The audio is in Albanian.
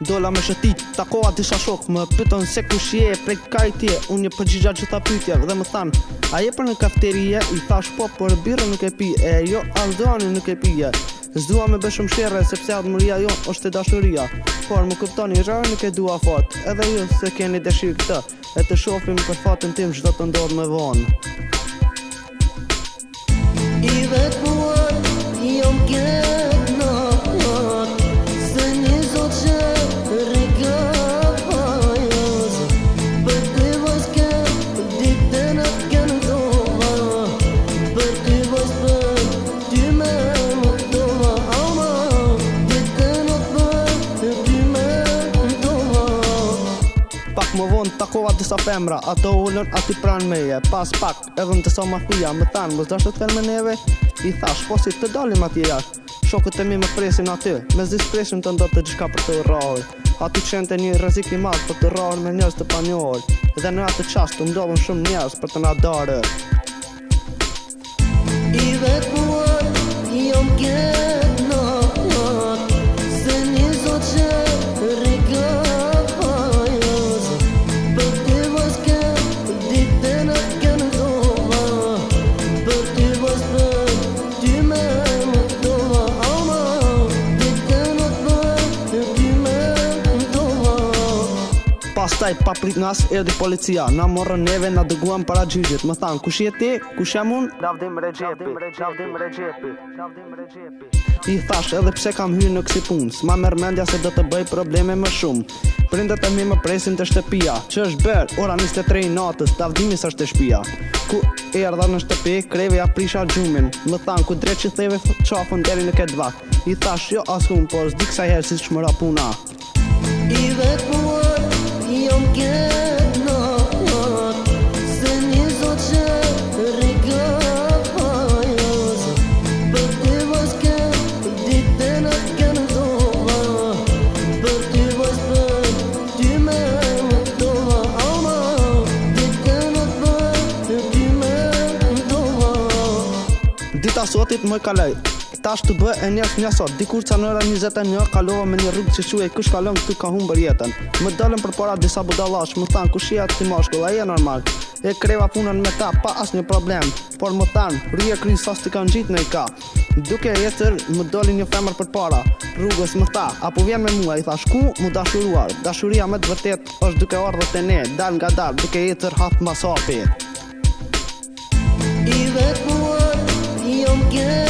Dola me shëtit, tako koha disha shok Më pyton se ku shje e prej ka i tje Unë një përgjigja që ta pytje dhe më than A je për në kafterije, i thash po Por birë nuk e pi, e jo andoni nuk e pi e Zdua me bëshëm shere, sepse atë mërja jo është e dashuria Por më këptoni i nuk e dua fat Edhe ju se keni dëshirë këtë E të shofim për fatin tim që të ndodhë me vonë good. kova disa femra Ato ullën ati pran meje Pas pak edhe në tësa mafia Më than, mës dashtë të me neve I thash, po si të dalim ati jashtë Shokët e mi më presin aty Me zis presin të ndër të gjithka për të rrahoj Ati qente një rezik i madh Për të rrahoj me njës të panjohoj Dhe në atë qastë, të ndovën shumë njës Për të nadarë Pastaj pa prit nas erdhi policia, na morën neve na dëguan para gjyqit. Më than, kush je ti? Kush jam un? Lavdim Rexhepi. Lavdim Rexhepi. Lavdim Rexhepi. I thash edhe pse kam hyrë në këtë punë, s'ma mërmendja se do të bëj probleme më shumë. Prindet e mi më presin të shtëpia Që është bërë, ora 23 natës, natës, avdimis është të shpia Ku e ardha në shtëpi, kreve ja prisha gjumin Më thanë, ku dreqë që theve qafën deri në këtë vakë I thash, jo asë kumë, po zdi kësa herë si që I dhe ku Dita sotit më kaloj. Tash të bë e njës një sot Dikur që nëra 21 Kalova me një rrugë që shu e kush kalon këtu ka humbur jetën Më dalën për para disa budalash Më thanë kush jetë ti mashkull a je normal E kreva punën me ta pa as një problem Por më thanë, rrie kry sas të kanë gjitë në i ka Duke jetër më dalën një femër për para Rrugës më tha Apo vjen me mua i thash ku më dashuruar Dashuria me të vërtet është duke ardhur te ne Dal nga dal duke jetër hap mbas you